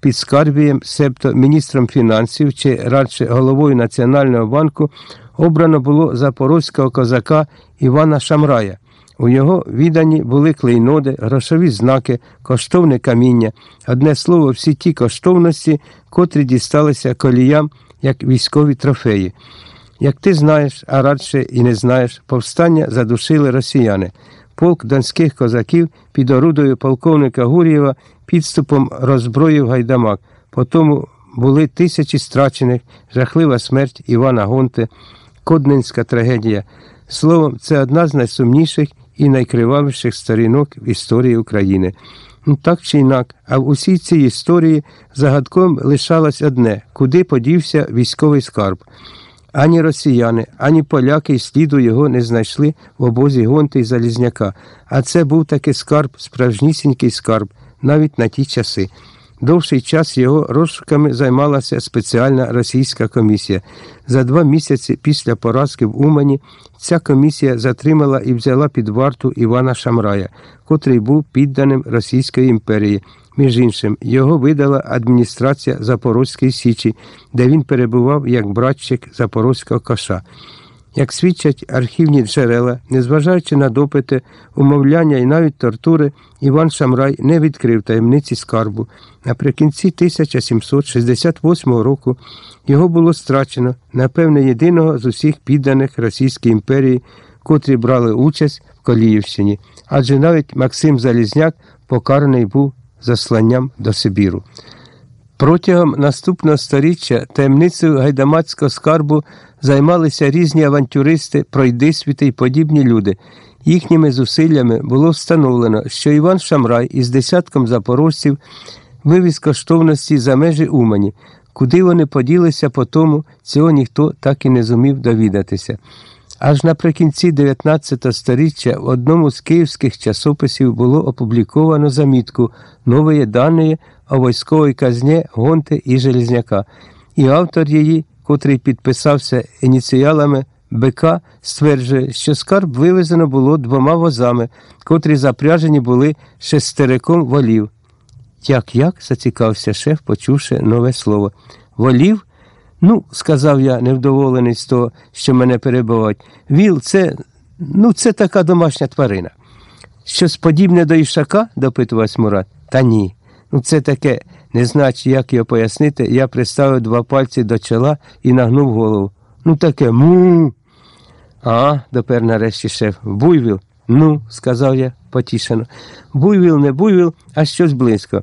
підскарбієм, себто міністром фінансів чи радше головою Національного банку обрано було запорозького козака Івана Шамрая. У його віддані були клейноди, грошові знаки, коштовне каміння, одне слово, всі ті коштовності, котрі дісталися коліям як військові трофеї. Як ти знаєш, а радше і не знаєш, повстання задушили росіяни. Полк донських козаків під орудою полковника Гур'єва підступом роззброїв гайдамак. Потому були тисячі страчених, жахлива смерть Івана Гонти, Кодненська трагедія. Словом, це одна з найсумніших і найкривавіших сторінок в історії України. Ну, Так чи інак, а в усій цій історії загадком лишалось одне куди подівся військовий скарб. Ані росіяни, ані поляки сліду його не знайшли в обозі Гонти й Залізняка, а це був таки скарб, справжнісінький скарб, навіть на ті часи. Довший час його розшуками займалася спеціальна російська комісія. За два місяці після поразки в Умані ця комісія затримала і взяла під варту Івана Шамрая, котрий був підданим Російської імперії. Між іншим, його видала адміністрація Запорозької Січі, де він перебував як братчик Запорозького коша. Як свідчать архівні джерела, незважаючи на допити, умовляння і навіть тортури, Іван Шамрай не відкрив таємниці скарбу. Наприкінці 1768 року його було страчено, напевне, єдиного з усіх підданих Російській імперії, котрі брали участь в Коліївщині, адже навіть Максим Залізняк покараний був засланням до Сибіру. Протягом наступного сторіччя таємницею гайдамацького скарбу займалися різні авантюристи, пройдисвіти й подібні люди. Їхніми зусиллями було встановлено, що Іван Шамрай із десятком запорожців вивіз коштовності за межі Умані. Куди вони поділися по тому, цього ніхто так і не зумів довідатися. Аж наприкінці 19 століття в одному з київських часописів було опубліковано замітку нової дані о військовій казні Гонти і Железняка, і автор її, котрий підписався ініціалами БК, стверджує, що скарб вивезено було двома возами, котрі запряжені були шестериком волів. Як як? зацікався шеф, почувши нове слово. Волів? Ну, сказав я, невдоволений з того, що мене перебувають. Віл, це ну, це така домашня тварина. Щось подібне до ішака? допитувався Мурат. Та ні. Ну, це таке, не знаючи, як його пояснити, я приставив два пальці до чола і нагнув голову. Ну, таке му. А, допер нарешті шеф. Буйвіл. Ну, сказав я потішено. Буйвіл, не буйвіл, а щось близько.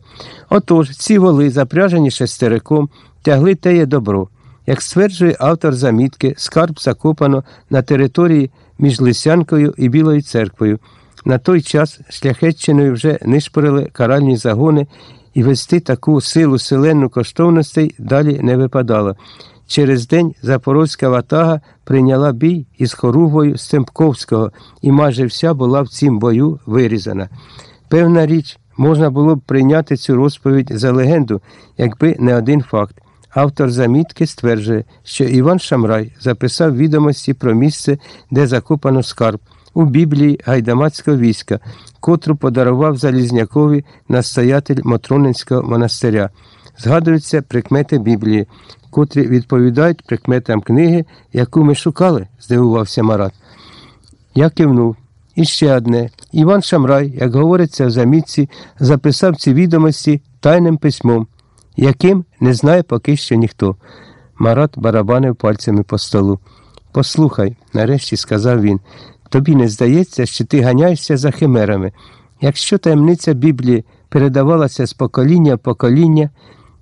Отож, ці воли, запряжені шестериком, тягли теє добро. Як стверджує автор замітки, скарб закопано на території між Лисянкою і Білою церквою. На той час шляхетчиною вже нишпорили каральні загони, і вести таку силу селенну коштовностей далі не випадало. Через день Запорозька ватага прийняла бій із хоругвою Стемпковського, і майже вся була в цім бою вирізана. Певна річ, можна було б прийняти цю розповідь за легенду, якби не один факт. Автор замітки стверджує, що Іван Шамрай записав відомості про місце, де закопано скарб у Біблії гайдамацького війська, котру подарував Залізнякові настоятель Мотронинського монастиря. Згадуються прикмети Біблії, котрі відповідають прикметам книги, яку ми шукали, здивувався Марат. Я кивнув. І ще одне. Іван Шамрай, як говориться в замітці, записав ці відомості тайним письмом, яким не знає поки що ніхто. Марат барабанив пальцями по столу. Послухай, нарешті сказав він, тобі не здається, що ти ганяєшся за химерами. Якщо таємниця Біблії передавалася з покоління в покоління,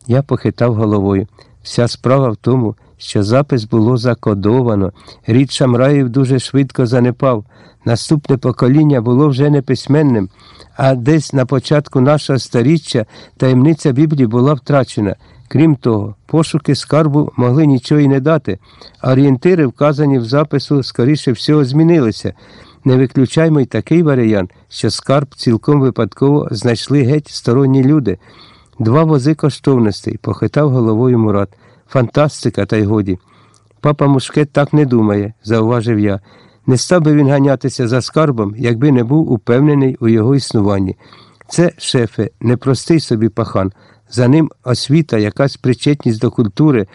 я похитав головою. Вся справа в тому, що запис було закодовано. Рід Шамраїв дуже швидко занепав. Наступне покоління було вже неписьменним, а десь на початку нашого сторіччя таємниця Біблії була втрачена. Крім того, пошуки скарбу могли нічого й не дати, орієнтири, вказані в запису, скоріше всього, змінилися. Не виключаймо й такий варіант, що скарб цілком випадково знайшли геть сторонні люди. Два вози коштовностей, похитав головою Мурат. Фантастика, та й годі. Папа Мушкет так не думає, зауважив я. Не став би він ганятися за скарбом, якби не був упевнений у його існуванні. Це, шефе, непростий собі пахан, За ним освіта, якась причетність до культури,